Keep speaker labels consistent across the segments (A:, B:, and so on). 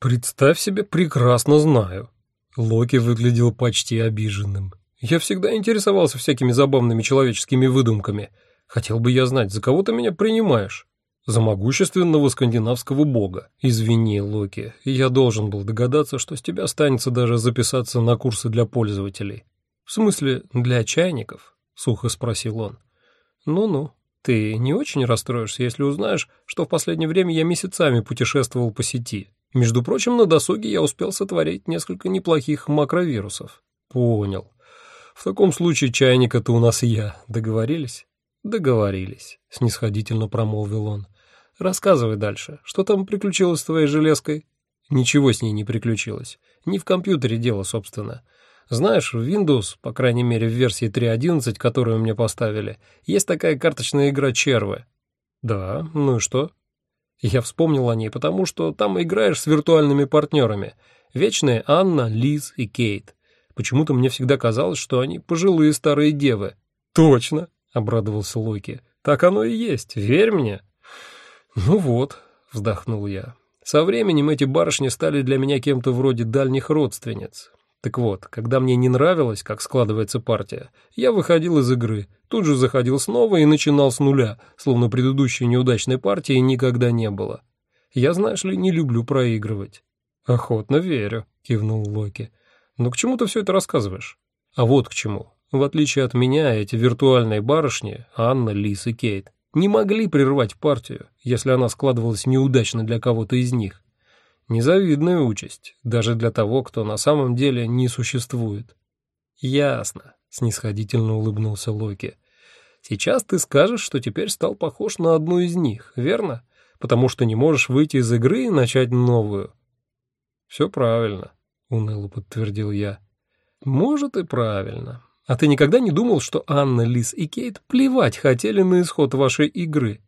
A: «Представь себе, прекрасно знаю». Локи выглядел почти обиженным. «Я всегда интересовался всякими забавными человеческими выдумками. Хотел бы я знать, за кого ты меня принимаешь?» «За могущественного скандинавского бога. Извини, Локи, я должен был догадаться, что с тебя останется даже записаться на курсы для пользователей». «В смысле, для чайников?» — сухо спросил он. «Ну-ну, ты не очень расстроишься, если узнаешь, что в последнее время я месяцами путешествовал по сети. Между прочим, на досуге я успел сотворить несколько неплохих макровирусов». «Понял. В таком случае чайника-то у нас я. Договорились?» «Договорились», — снисходительно промолвил он. Рассказывай дальше. Что там приключилось с твоей железкой? Ничего с ней не приключилось. Не в компьютере дело, собственно. Знаешь, в Windows, по крайней мере в версии 3.11, которую мне поставили, есть такая карточная игра Червы. Да, ну и что? Я вспомнил о ней, потому что там играешь с виртуальными партнерами. Вечные Анна, Лиз и Кейт. Почему-то мне всегда казалось, что они пожилые старые девы. Точно, обрадовался Локи. Так оно и есть, верь мне. «Ну вот», — вздохнул я, — «со временем эти барышни стали для меня кем-то вроде дальних родственниц. Так вот, когда мне не нравилось, как складывается партия, я выходил из игры, тут же заходил снова и начинал с нуля, словно предыдущей неудачной партии никогда не было. Я, знаешь ли, не люблю проигрывать». «Охотно верю», — кивнул Локи. «Но к чему ты все это рассказываешь?» «А вот к чему. В отличие от меня, эти виртуальные барышни, Анна, Лис и Кейт, не могли прервать партию, если она складывалась неудачно для кого-то из них. Незавидная участь, даже для того, кто на самом деле не существует. «Ясно», — снисходительно улыбнулся Локи. «Сейчас ты скажешь, что теперь стал похож на одну из них, верно? Потому что не можешь выйти из игры и начать новую». «Все правильно», — уныло подтвердил я. «Может, и правильно. А ты никогда не думал, что Анна, Лиз и Кейт плевать хотели на исход вашей игры?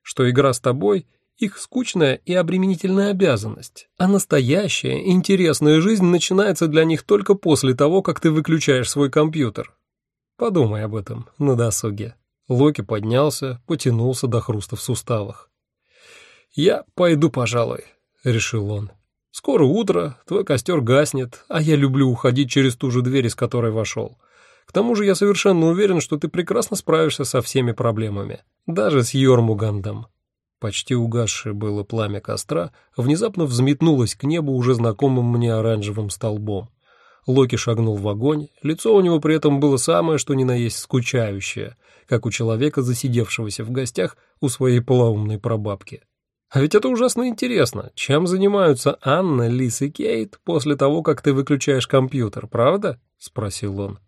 A: Что игра с тобой — их скучная и обременительная обязанность, а настоящая, интересная жизнь начинается для них только после того, как ты выключаешь свой компьютер. Подумай об этом на досуге. Локи поднялся, потянулся до хруста в суставах. «Я пойду, пожалуй», — решил он. «Скоро утро, твой костер гаснет, а я люблю уходить через ту же дверь, из которой вошел». К тому же я совершенно уверен, что ты прекрасно справишься со всеми проблемами, даже с Йормугандом». Почти угасшее было пламя костра внезапно взметнулось к небу уже знакомым мне оранжевым столбом. Локи шагнул в огонь, лицо у него при этом было самое, что ни на есть скучающее, как у человека, засидевшегося в гостях у своей полоумной прабабки. А ведь это ужасно интересно, чем занимаются Анна, Лис и Кейт после того, как ты выключаешь компьютер, правда? — спросил он.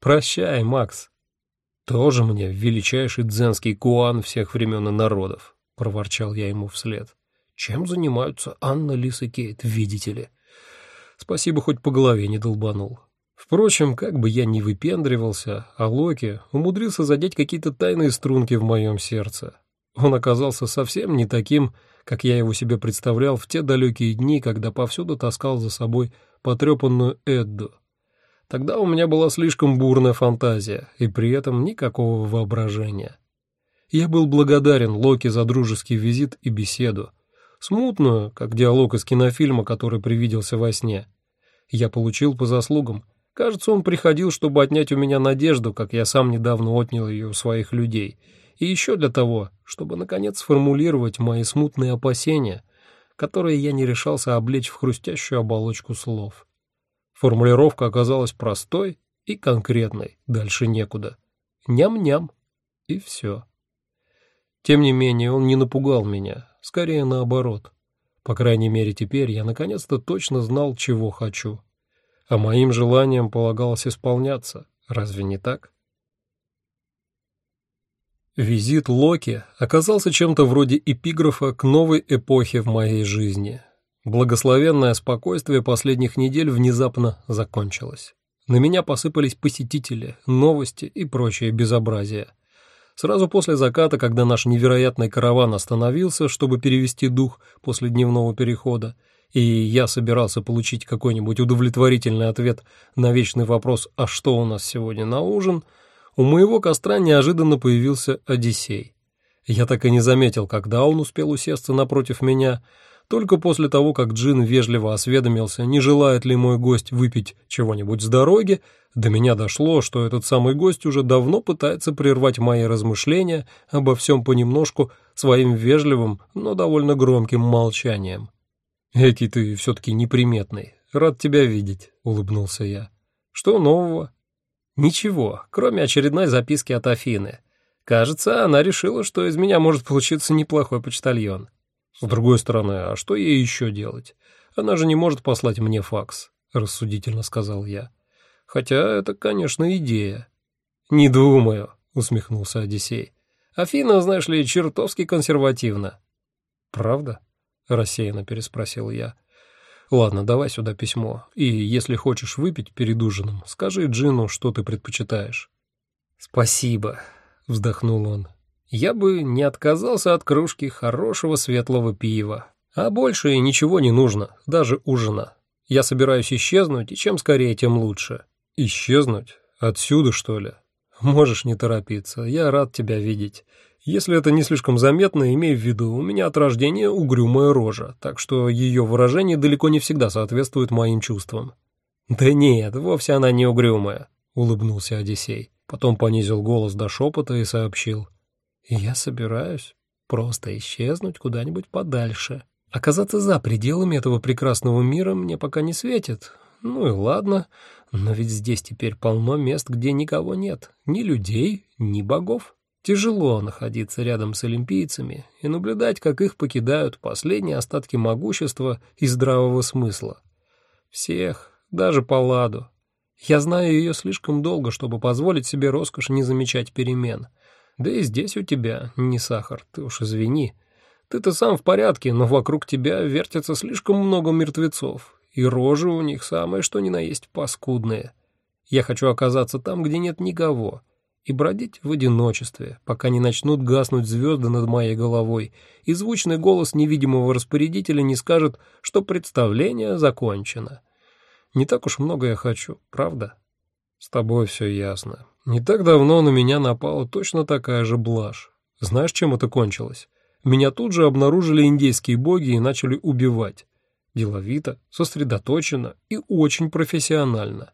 A: «Прощай, Макс». «Тоже мне величайший дзенский куан всех времен и народов», — проворчал я ему вслед. «Чем занимаются Анна, Лис и Кейт, видите ли?» Спасибо, хоть по голове не долбанул. Впрочем, как бы я ни выпендривался, а Локи умудрился задеть какие-то тайные струнки в моем сердце. Он оказался совсем не таким, как я его себе представлял в те далекие дни, когда повсюду таскал за собой потрепанную Эдду, Тогда у меня была слишком бурная фантазия и при этом никакого воображения. Я был благодарен Локи за дружеский визит и беседу. Смутную, как диалог из кинофильма, который привиделся во сне. Я получил по заслугам. Кажется, он приходил, чтобы отнять у меня надежду, как я сам недавно отнял ее у своих людей. И еще для того, чтобы, наконец, сформулировать мои смутные опасения, которые я не решался облечь в хрустящую оболочку слов. Формулировка оказалась простой и конкретной, дальше некуда. Ням-ням. И все. Тем не менее, он не напугал меня, скорее наоборот. По крайней мере, теперь я наконец-то точно знал, чего хочу. А моим желаниям полагалось исполняться, разве не так? Визит Локи оказался чем-то вроде эпиграфа к новой эпохе в моей жизни, Благословенное спокойствие последних недель внезапно закончилось. На меня посыпались посетители, новости и прочее безобразие. Сразу после заката, когда наш невероятный караван остановился, чтобы перевести дух после дневного перехода, и я собирался получить какой-нибудь удовлетворительный ответ на вечный вопрос «А что у нас сегодня на ужин?», у моего костра неожиданно появился Одиссей. Я так и не заметил, когда он успел усесться напротив меня, Только после того, как Джин вежливо осведомился, не желает ли мой гость выпить чего-нибудь с дороги, до меня дошло, что этот самый гость уже давно пытается прервать мои размышления обо всем понемножку своим вежливым, но довольно громким молчанием. «Экий ты все-таки неприметный. Рад тебя видеть», — улыбнулся я. «Что нового?» «Ничего, кроме очередной записки от Афины. Кажется, она решила, что из меня может получиться неплохой почтальон». С другой стороны, а что ей еще делать? Она же не может послать мне факс, рассудительно сказал я. Хотя это, конечно, идея. Не думаю, усмехнулся Одиссей. Афина, знаешь ли, чертовски консервативна. Правда? рассеянно переспросил я. Ладно, давай сюда письмо. И если хочешь выпить перед ужином, скажи Джину, что ты предпочитаешь. Спасибо, вздохнул он. Я бы не отказался от кружки хорошего светлого пива. А больше ничего не нужно, даже ужина. Я собираюсь исчезнуть, и чем скорее, тем лучше. Исчезнуть? Отсюда, что ли? Можешь не торопиться, я рад тебя видеть. Если это не слишком заметно, имей в виду, у меня от рождения угрюмая рожа, так что ее выражение далеко не всегда соответствует моим чувствам. Да нет, вовсе она не угрюмая, улыбнулся Одиссей. Потом понизил голос до шепота и сообщил. Я собираюсь просто исчезнуть куда-нибудь подальше. Оказаться за пределами этого прекрасного мира мне пока не светит. Ну и ладно, но ведь здесь теперь полно мест, где никого нет, ни людей, ни богов. Тяжело находиться рядом с олимпийцами и наблюдать, как их покидают последние остатки могущества и здравого смысла. Всех, даже Палладу. Я знаю ее слишком долго, чтобы позволить себе роскошь не замечать перемен — да и здесь у тебя не сахар, ты уж извини. Ты-то сам в порядке, но вокруг тебя вертится слишком много мертвецов, и рожи у них самые что ни на есть паскудные. Я хочу оказаться там, где нет никого, и бродить в одиночестве, пока не начнут гаснуть звезды над моей головой, и звучный голос невидимого распорядителя не скажет, что представление закончено. Не так уж много я хочу, правда? С тобой все ясно. Не так давно на меня напала точно такая же блажь. Знаешь, чем это кончилось? Меня тут же обнаружили индейские боги и начали убивать. Деловито, сосредоточенно и очень профессионально.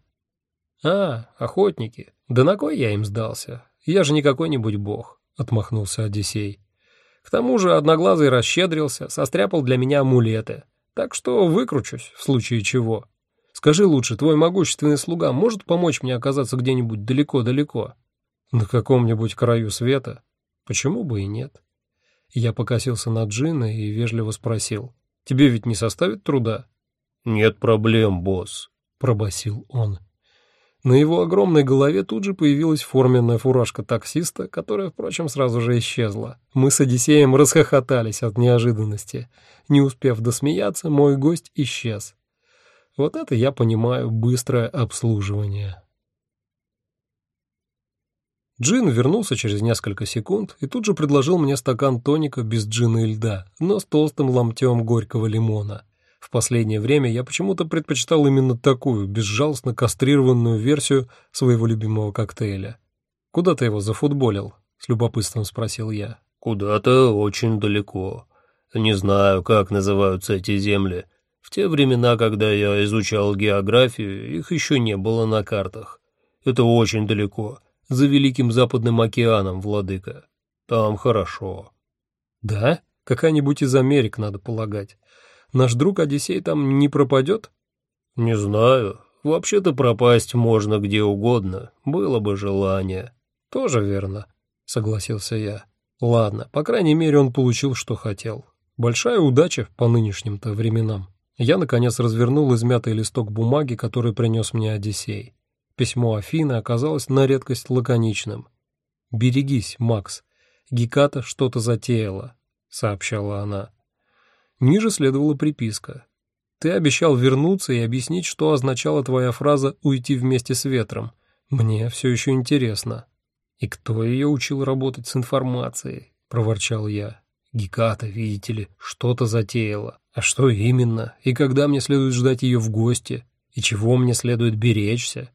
A: «А, охотники. Да на кой я им сдался? Я же не какой-нибудь бог», — отмахнулся Одиссей. «К тому же Одноглазый расщедрился, состряпал для меня амулеты. Так что выкручусь, в случае чего». Скажи лучше, твой могущественный слуга может помочь мне оказаться где-нибудь далеко-далеко? На каком-нибудь краю света? Почему бы и нет? Я покосился на Джина и вежливо спросил. Тебе ведь не составит труда?
B: Нет проблем, босс,
A: пробасил он. На его огромной голове тут же появилась форменная фуражка таксиста, которая, впрочем, сразу же исчезла. Мы с Одиссеем расхохотались от неожиданности. Не успев досмеяться, мой гость исчез. Вот это я понимаю быстрое обслуживание. Джин вернулся через несколько секунд и тут же предложил мне стакан тоника без джина и льда, но с толстым ломтем горького лимона. В последнее время я почему-то предпочитал именно такую, безжалостно кастрированную версию своего любимого коктейля. «Куда ты его зафутболил?» — с любопытством спросил я.
B: «Куда-то очень далеко. Не знаю, как называются эти земли. В те времена, когда я изучал географию, их еще не было на картах. Это очень далеко, за Великим Западным океаном, владыка. Там хорошо.
A: Да? Какая-нибудь из Америк, надо полагать. Наш друг Одиссей там не пропадет?
B: Не знаю. Вообще-то пропасть можно где угодно, было бы желание.
A: Тоже верно, согласился я. Ладно, по крайней мере, он получил, что хотел. Большая удача по нынешним-то временам. Я, наконец, развернул измятый листок бумаги, который принес мне Одиссей. Письмо Афины оказалось на редкость лаконичным. «Берегись, Макс. Геката что-то затеяла», — сообщала она. Ниже следовала приписка. «Ты обещал вернуться и объяснить, что означала твоя фраза «уйти вместе с ветром». Мне все еще интересно». «И кто ее учил работать с информацией?» — проворчал я. «Геката, видите ли, что-то затеяла». А что именно? И когда мне следует ждать ее в гости? И чего мне следует беречься?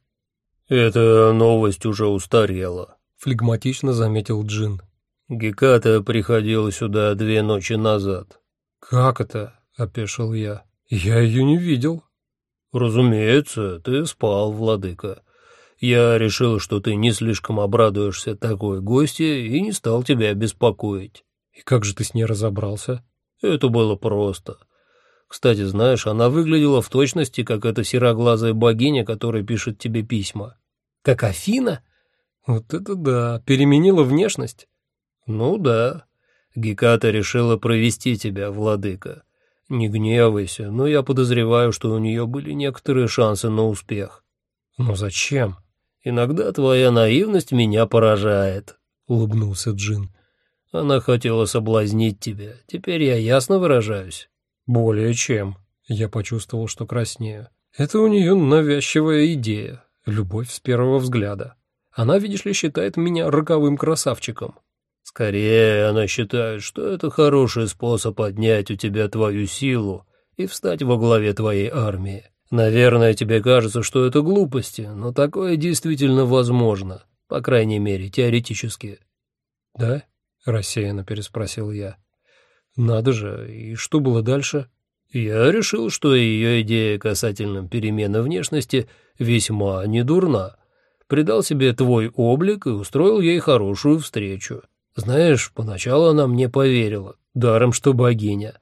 B: Эта новость уже устарела,
A: флегматично заметил Джин.
B: Геката приходила сюда две ночи назад.
A: Как это? опешил я. «Я ее не видел».
B: «Разумеется, ты спал, владыка. Я решил, что ты не слишком обрадуешься такой гости и не стал тебя беспокоить».
A: «И как же ты с ней разобрался?»
B: «Это было просто. Кстати, знаешь, она выглядела в точности, как эта сероглазая богиня, которая пишет тебе письма».
A: «Как Афина?» «Вот это да, переменила внешность».
B: «Ну да. Геката решила провести тебя, владыка. Не гневайся, но я подозреваю, что у нее были некоторые шансы на успех».
A: «Но зачем?»
B: «Иногда твоя наивность меня поражает», —
A: улыбнулся Джин.
B: «Она хотела соблазнить тебя. Теперь я ясно выражаюсь».
A: «Более чем». Я почувствовал, что краснею. «Это у нее навязчивая идея. Любовь с первого взгляда. Она, видишь ли, считает меня роковым красавчиком».
B: «Скорее, она считает, что это хороший способ отнять у тебя твою силу и встать во главе твоей армии. Наверное, тебе кажется, что это глупости, но такое действительно возможно, по крайней мере, теоретически.
A: Да? Рассеянно переспросил я. Надо же, и что было дальше?
B: Я решил, что ее идея касательно перемены внешности весьма недурна. Придал себе твой облик и устроил ей хорошую встречу. Знаешь, поначалу она мне поверила, даром что богиня.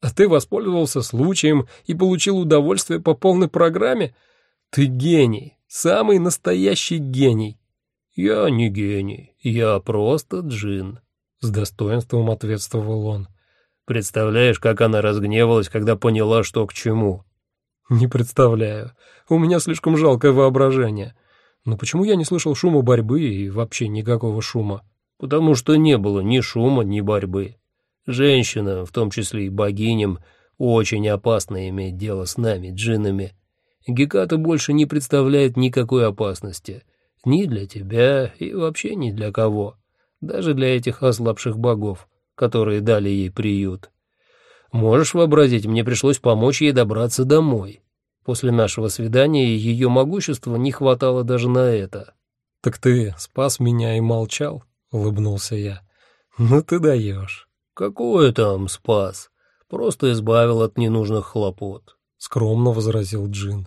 A: А ты воспользовался случаем и получил удовольствие по полной программе? Ты гений, самый настоящий гений.
B: Я не гений, я просто джин,
A: с достоинством ответствовал он.
B: Представляешь, как она разгневалась, когда поняла, что к чему?
A: Не представляю. У меня слишком жалкое воображение. Но почему я не слышал шума борьбы и вообще никакого шума?
B: Потому что не было ни шума, ни борьбы. Женщина, в том числе и богиням, очень опасно иметь дело с нами, джиннами. Геката больше не представляет никакой опасности. Ни для тебя и вообще ни для кого. Даже для этих ослабших богов, которые дали ей приют. Можешь вообразить, мне пришлось помочь ей добраться домой. После нашего свидания ее могущества не хватало даже на это.
A: «Так ты спас меня и молчал?» — улыбнулся я. «Ну ты даешь».
B: «Какой там спас? Просто избавил от ненужных хлопот», —
A: скромно возразил Джин.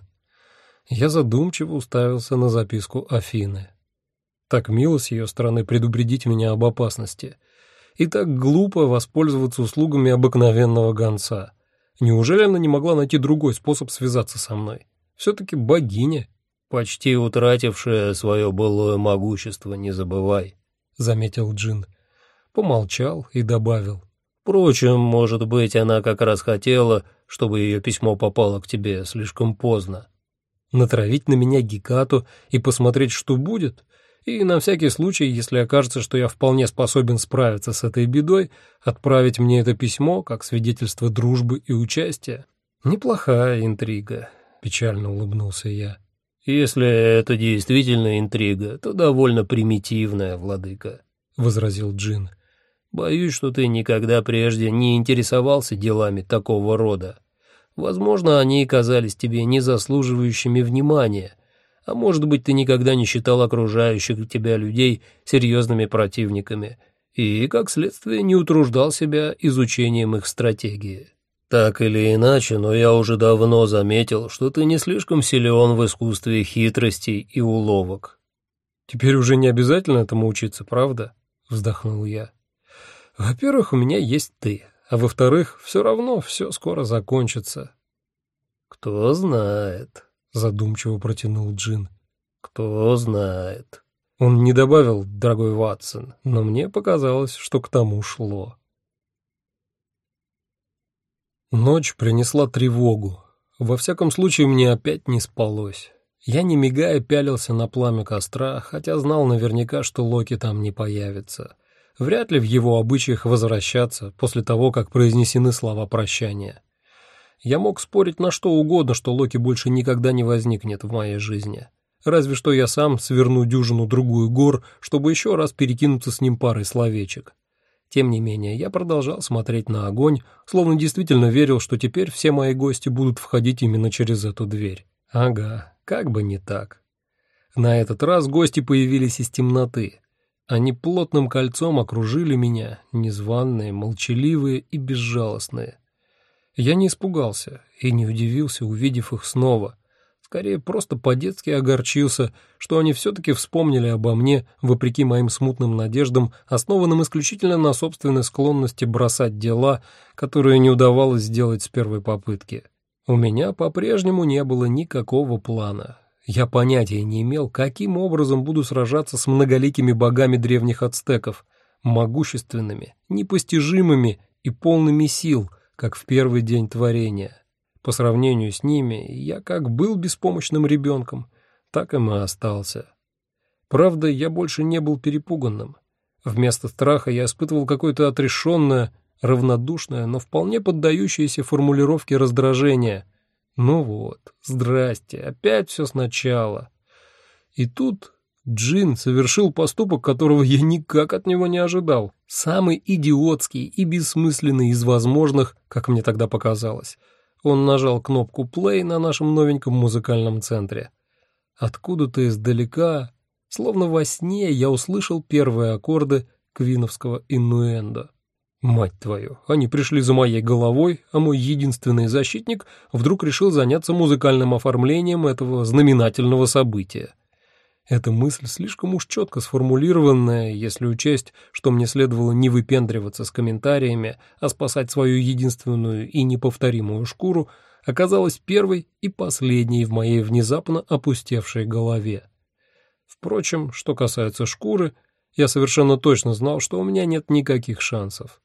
A: Я задумчиво уставился на записку Афины. Так мило с ее стороны предупредить меня об опасности. И так глупо воспользоваться услугами обыкновенного гонца. Неужели она не могла найти другой способ связаться со мной? Все-таки богиня.
B: «Почти утратившая свое былое могущество, не забывай», —
A: заметил Джин помолчал и добавил.
B: «Впрочем, может быть, она как раз хотела, чтобы ее письмо попало к тебе слишком поздно.
A: Натравить на меня Гекату и посмотреть, что будет? И на всякий случай, если окажется, что я вполне способен справиться с этой бедой, отправить мне это письмо как свидетельство дружбы и участия? Неплохая интрига», — печально улыбнулся я.
B: «Если это действительно интрига, то довольно примитивная, владыка», — возразил Джин. Боюсь, что ты никогда прежде не интересовался делами такого рода. Возможно, они казались тебе не заслуживающими внимания, а может быть, ты никогда не считал окружающих тебя людей серьезными противниками и, как следствие, не утруждал себя изучением их стратегии. Так или иначе, но я уже давно заметил, что ты не слишком силен в искусстве хитростей и уловок.
A: Теперь уже не обязательно этому учиться, правда? Вздохнул я. Во-первых, у меня есть ты, а во-вторых, все равно все скоро закончится.
B: Кто знает, задумчиво протянул Джин. Кто знает.
A: Он не добавил, дорогой Ватсон, но мне показалось, что к тому шло. Ночь принесла тревогу. Во всяком случае, мне опять не спалось. Я, не мигая, пялился на пламя костра, хотя знал наверняка, что Локи там не появится. Вряд ли в его обычаях возвращаться после того, как произнесены слова прощания. Я мог спорить на что угодно, что Локи больше никогда не возникнет в моей жизни. Разве что я сам сверну дюжину другую гор, чтобы еще раз перекинуться с ним парой словечек. Тем не менее, я продолжал смотреть на огонь, словно действительно верил, что теперь все мои гости будут входить именно через эту дверь. Ага, как бы не так. На этот раз гости появились из темноты. Они плотным кольцом окружили меня, незваные, молчаливые и безжалостные. Я не испугался и не удивился, увидев их снова. Скорее, просто по-детски огорчился, что они все-таки вспомнили обо мне, вопреки моим смутным надеждам, основанным исключительно на собственной склонности бросать дела, которые не удавалось сделать с первой попытки. У меня по-прежнему не было никакого плана. Я понятия не имел, каким образом буду сражаться с многоликими богами древних ацтеков, могущественными, непостижимыми и полными сил, как в первый день творения. По сравнению с ними, я как был беспомощным ребенком, так им и остался. Правда, я больше не был перепуганным. Вместо страха я испытывал какое-то отрешенное, равнодушное, но вполне поддающееся формулировке раздражение. Ну вот, здрасте, опять все сначала. И тут Джин совершил поступок, которого я никак от него не ожидал. Самый идиотский и бессмысленный из возможных, как мне тогда показалось — он нажал кнопку «плей» на нашем новеньком музыкальном центре. Откуда-то издалека, словно во сне, я услышал первые аккорды квиновского иннуэндо. Мать твою, они пришли за моей головой, а мой единственный защитник вдруг решил заняться музыкальным оформлением этого знаменательного события. Эта мысль слишком уж четко сформулированная, если учесть, что мне следовало не выпендриваться с комментариями, а спасать свою единственную и неповторимую шкуру, оказалась первой и последней в моей внезапно опустевшей голове. Впрочем, что касается шкуры, я совершенно точно знал, что у меня нет никаких шансов.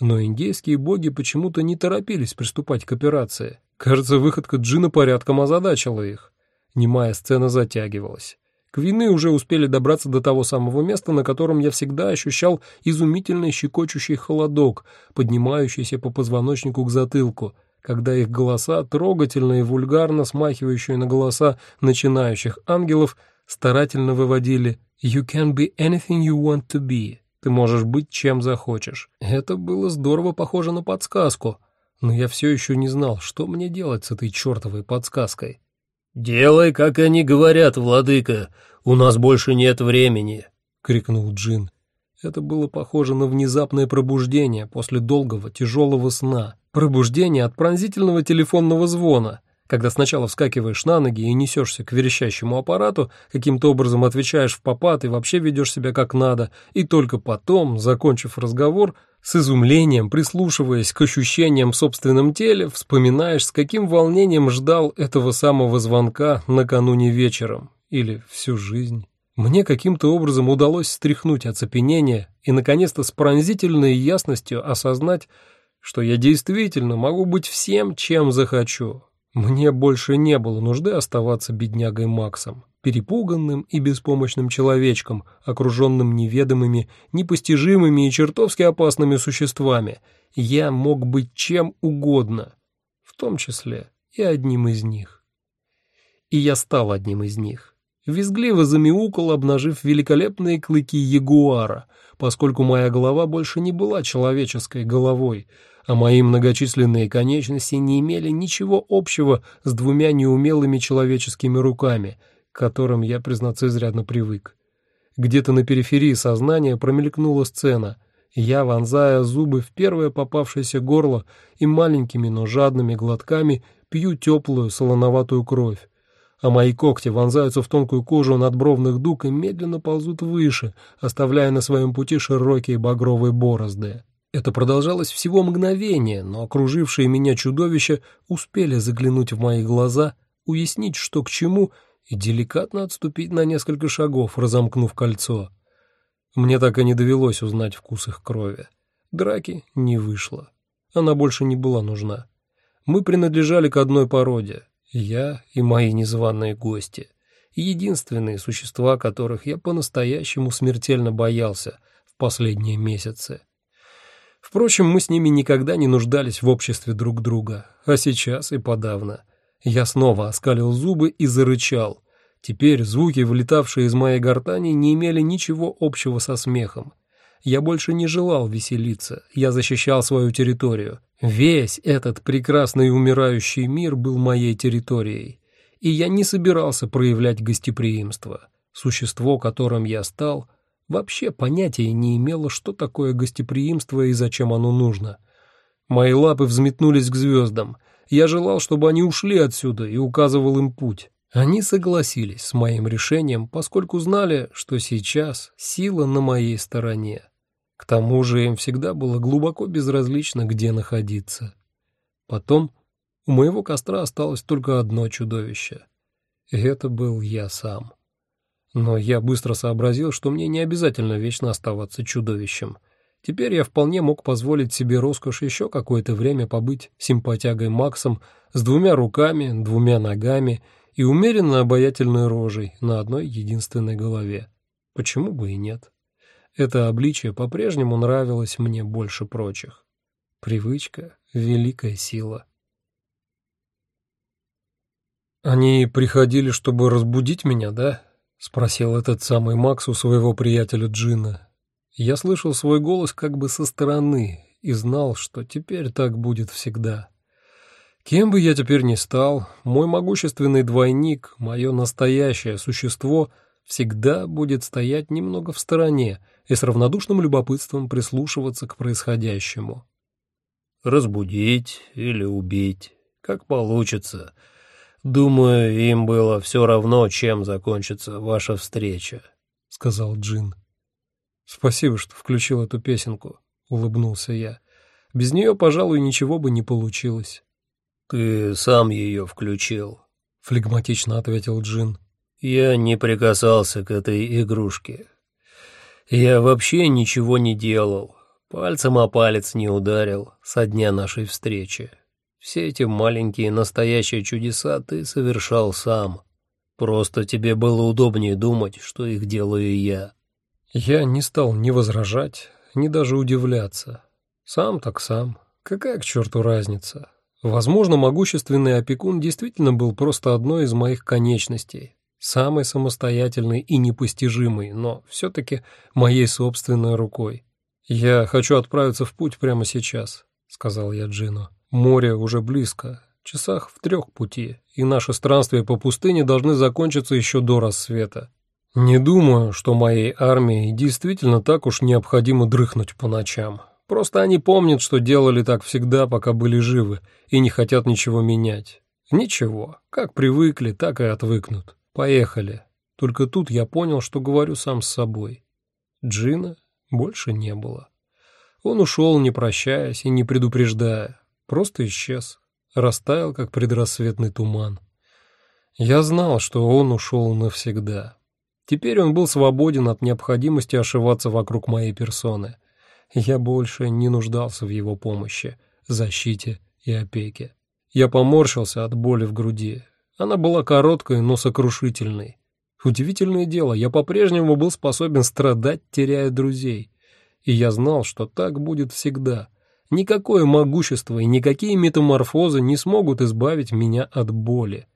A: Но индейские боги почему-то не торопились приступать к операции. Кажется, выходка Джина порядком озадачила их. Немая сцена затягивалась. Квины уже успели добраться до того самого места, на котором я всегда ощущал изумительный щекочущий холодок, поднимающийся по позвоночнику к затылку, когда их голоса, трогательно и вульгарно смахивающие на голоса начинающих ангелов, старательно выводили «You can be anything you want to be». Ты можешь быть чем захочешь. Это было здорово похоже на подсказку, но я все еще не знал, что мне делать с этой чертовой подсказкой.
B: «Делай, как они говорят, владыка, у нас больше нет времени», — крикнул Джин.
A: Это было похоже на внезапное пробуждение после долгого, тяжелого сна. Пробуждение от пронзительного телефонного звона, когда сначала вскакиваешь на ноги и несешься к верещащему аппарату, каким-то образом отвечаешь в попад и вообще ведешь себя как надо, и только потом, закончив разговор, с изумлением, прислушиваясь к ощущениям в собственном теле, вспоминаешь, с каким волнением ждал этого самого звонка накануне вечером или всю жизнь. Мне каким-то образом удалось стряхнуть оцепенение и, наконец-то, с пронзительной ясностью осознать, что я действительно могу быть всем, чем захочу. Мне больше не было нужды оставаться беднягой Максом перепуганным и беспомощным человечком, окруженным неведомыми, непостижимыми и чертовски опасными существами. Я мог быть чем угодно, в том числе и одним из них. И я стал одним из них. Визгливо замяукал, обнажив великолепные клыки ягуара, поскольку моя голова больше не была человеческой головой, а мои многочисленные конечности не имели ничего общего с двумя неумелыми человеческими руками — к которым я, признаться, изрядно привык. Где-то на периферии сознания промелькнула сцена. Я, вонзая зубы в первое попавшееся горло и маленькими, но жадными глотками пью теплую солоноватую кровь, а мои когти вонзаются в тонкую кожу надбровных дуг и медленно ползут выше, оставляя на своем пути широкие багровые борозды. Это продолжалось всего мгновение, но окружившие меня чудовища успели заглянуть в мои глаза, уяснить, что к чему — и деликатно отступить на несколько шагов, разомкнув кольцо. Мне так и не довелось узнать вкус их крови. Драки не вышло. Она больше не была нужна. Мы принадлежали к одной породе. Я и мои незваные гости. Единственные существа, которых я по-настоящему смертельно боялся в последние месяцы. Впрочем, мы с ними никогда не нуждались в обществе друг друга, а сейчас и подавно. Я снова оскалил зубы и зарычал. Теперь звуки, вылетавшие из моей гортани, не имели ничего общего со смехом. Я больше не желал веселиться, я защищал свою территорию. Весь этот прекрасный умирающий мир был моей территорией. И я не собирался проявлять гостеприимство. Существо, которым я стал, вообще понятия не имело, что такое гостеприимство и зачем оно нужно. Мои лапы взметнулись к звездам. Я желал, чтобы они ушли отсюда и указывал им путь. Они согласились с моим решением, поскольку знали, что сейчас сила на моей стороне. К тому же им всегда было глубоко безразлично, где находиться. Потом у моего костра осталось только одно чудовище. И это был я сам. Но я быстро сообразил, что мне не обязательно вечно оставаться чудовищем. Теперь я вполне мог позволить себе роскошь еще какое-то время побыть симпатягой Максом с двумя руками, двумя ногами и умеренно обаятельной рожей на одной единственной голове. Почему бы и нет? Это обличие по-прежнему нравилось мне больше прочих. Привычка — великая сила. «Они приходили, чтобы разбудить меня, да?» — спросил этот самый Макс у своего приятеля Джина. Я слышал свой голос как бы со стороны и знал, что теперь так будет всегда. Кем бы я теперь ни стал, мой могущественный двойник, мое настоящее существо всегда будет стоять немного в стороне и с равнодушным любопытством прислушиваться к происходящему.
B: «Разбудить или убить, как получится. Думаю, им было все равно, чем закончится ваша встреча», — сказал Джин.
A: «Спасибо, что включил эту песенку», — улыбнулся я. «Без нее, пожалуй, ничего бы не получилось».
B: «Ты сам ее включил», —
A: флегматично ответил Джин.
B: «Я не прикасался к этой игрушке. Я вообще ничего не делал, пальцем о палец не ударил со дня нашей встречи. Все эти маленькие настоящие чудеса ты совершал сам. Просто тебе было удобнее думать, что их делаю я».
A: Я не стал ни возражать, ни даже удивляться. Сам так сам. Какая к черту разница? Возможно, могущественный опекун действительно был просто одной из моих конечностей, самой самостоятельной и непостижимой, но все-таки моей собственной рукой. «Я хочу отправиться в путь прямо сейчас», — сказал я Джину. «Море уже близко, часах в трех пути, и наши странствия по пустыне должны закончиться еще до рассвета. Не думаю, что моей армии действительно так уж необходимо дрыхнуть по ночам». Просто они помнят, что делали так всегда, пока были живы, и не хотят ничего менять. Ничего, как привыкли, так и отвыкнут. Поехали. Только тут я понял, что говорю сам с собой. Джина больше не было. Он ушел, не прощаясь и не предупреждая, просто исчез, растаял, как предрассветный туман. Я знал, что он ушел навсегда. Теперь он был свободен от необходимости ошиваться вокруг моей персоны. Я больше не нуждался в его помощи, защите и опеке. Я поморщился от боли в груди. Она была короткой, но сокрушительной. Удивительное дело, я по-прежнему был способен страдать, теряя друзей. И я знал, что так будет всегда. Никакое могущество и никакие метаморфозы не смогут избавить меня от боли.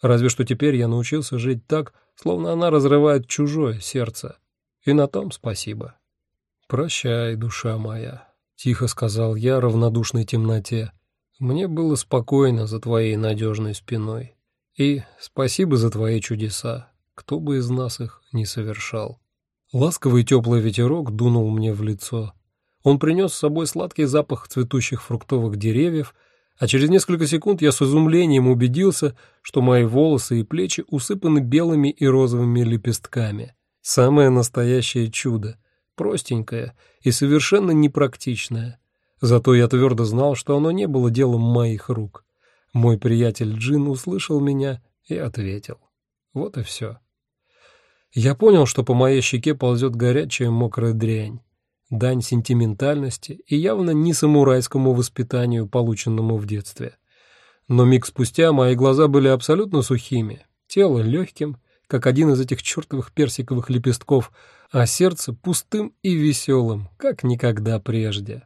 A: Разве что теперь я научился жить так, словно она разрывает чужое сердце. И на том спасибо. «Прощай, душа моя», — тихо сказал я равнодушной темноте. «Мне было спокойно за твоей надежной спиной. И спасибо за твои чудеса, кто бы из нас их не совершал». Ласковый теплый ветерок дунул мне в лицо. Он принес с собой сладкий запах цветущих фруктовых деревьев, а через несколько секунд я с изумлением убедился, что мои волосы и плечи усыпаны белыми и розовыми лепестками. Самое настоящее чудо — простенькое и совершенно непрактичное. Зато я твердо знал, что оно не было делом моих рук. Мой приятель Джин услышал меня и ответил. Вот и все. Я понял, что по моей щеке ползет горячая мокрая дрянь. Дань сентиментальности и явно не самурайскому воспитанию, полученному в детстве. Но миг спустя мои глаза были абсолютно сухими, тело легким, как один из этих чертовых персиковых лепестков, а сердце пустым и веселым, как никогда прежде.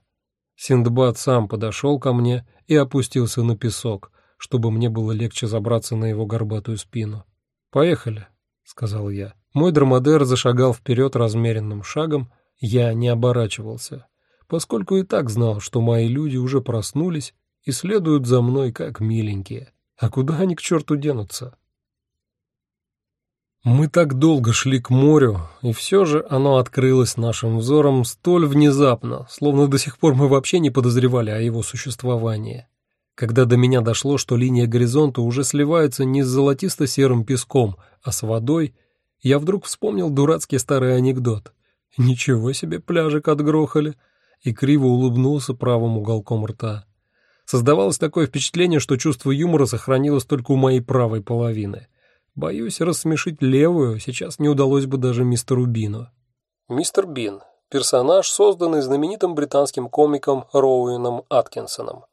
A: Синдбад сам подошел ко мне и опустился на песок, чтобы мне было легче забраться на его горбатую спину. «Поехали», — сказал я. Мой драмадер зашагал вперед размеренным шагом, я не оборачивался, поскольку и так знал, что мои люди уже проснулись и следуют за мной как миленькие. А куда они к черту денутся? Мы так долго шли к морю, и все же оно открылось нашим взором столь внезапно, словно до сих пор мы вообще не подозревали о его существовании. Когда до меня дошло, что линия горизонта уже сливается не с золотисто-серым песком, а с водой, я вдруг вспомнил дурацкий старый анекдот. Ничего себе пляжик отгрохали, и криво улыбнулся правым уголком рта. Создавалось такое впечатление, что чувство юмора сохранилось только у моей правой половины. Боюсь, рассмешить левую сейчас не удалось бы даже мистеру Бину. Мистер Бин – персонаж, созданный знаменитым британским комиком Роуэном Аткинсоном.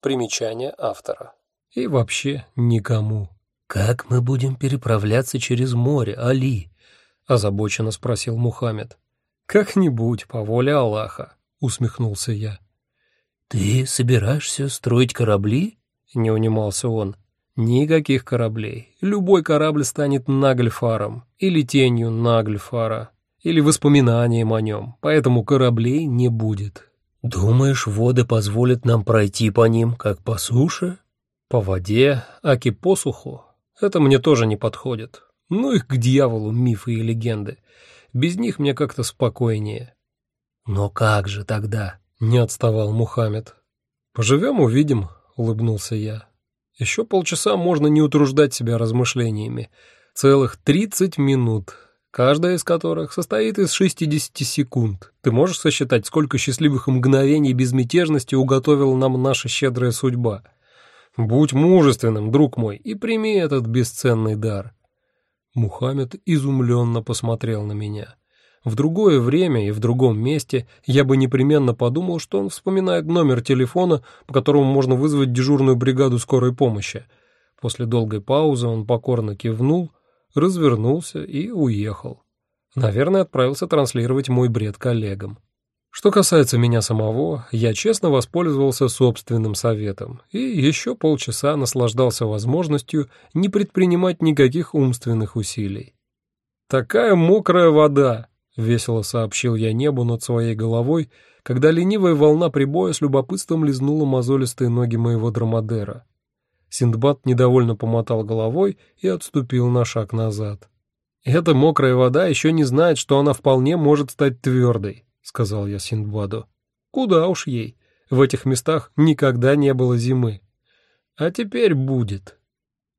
A: Примечание автора. И вообще никому.
B: «Как мы будем переправляться через море, Али?» – озабоченно спросил Мухаммед.
A: «Как-нибудь, по воле Аллаха», – усмехнулся я.
B: «Ты собираешься строить корабли?»
A: – не унимался он. Никаких кораблей. Любой корабль станет Нагльфаром, или тенью Нагльфара, или воспоминанием о нем, поэтому кораблей не будет.
B: Думаешь, воды позволят нам пройти по ним, как по суше?
A: По воде, аки по суху. Это мне тоже не подходит. Ну их к дьяволу мифы и легенды. Без них мне как-то спокойнее.
B: Но как же тогда?
A: Не отставал Мухаммед. Поживем, увидим, улыбнулся я. Еще полчаса можно не утруждать себя размышлениями. Целых 30 минут, каждая из которых состоит из 60 секунд. Ты можешь сосчитать, сколько счастливых мгновений безмятежности уготовила нам наша щедрая судьба? Будь мужественным, друг мой, и прими этот бесценный дар. Мухаммед изумленно посмотрел на меня. В другое время и в другом месте я бы непременно подумал, что он вспоминает номер телефона, по которому можно вызвать дежурную бригаду скорой помощи. После долгой паузы он покорно кивнул, развернулся и уехал. Наверное, отправился транслировать мой бред коллегам. Что касается меня самого, я честно воспользовался собственным советом и еще полчаса наслаждался возможностью не предпринимать никаких умственных усилий. Такая мокрая вода, — весело сообщил я небу над своей головой, когда ленивая волна прибоя с любопытством лизнула мозолистые ноги моего драмадера. Синдбад недовольно помотал головой и отступил на шаг назад. «Эта мокрая вода еще не знает, что она вполне может стать твердой», — сказал я Синдбаду. «Куда уж ей. В этих местах никогда не было зимы. А теперь будет».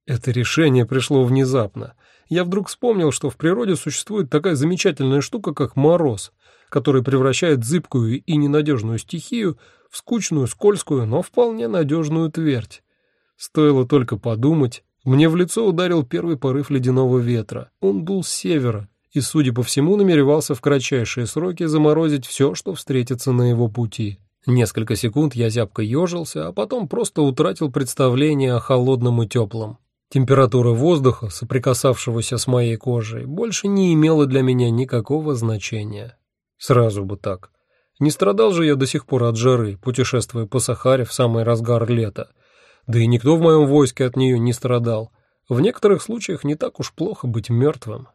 A: Это решение пришло внезапно я вдруг вспомнил, что в природе существует такая замечательная штука, как мороз, который превращает зыбкую и ненадежную стихию в скучную, скользкую, но вполне надежную твердь. Стоило только подумать, мне в лицо ударил первый порыв ледяного ветра. Он был с севера и, судя по всему, намеревался в кратчайшие сроки заморозить все, что встретится на его пути. Несколько секунд я зябко ежился, а потом просто утратил представление о холодном и теплом. Температура воздуха, соприкасавшегося с моей кожей, больше не имела для меня никакого значения. Сразу бы так. Не страдал же я до сих пор от жары, путешествуя по Сахаре в самый разгар лета. Да и никто в моем войске от нее не страдал. В некоторых случаях не так уж плохо быть мертвым.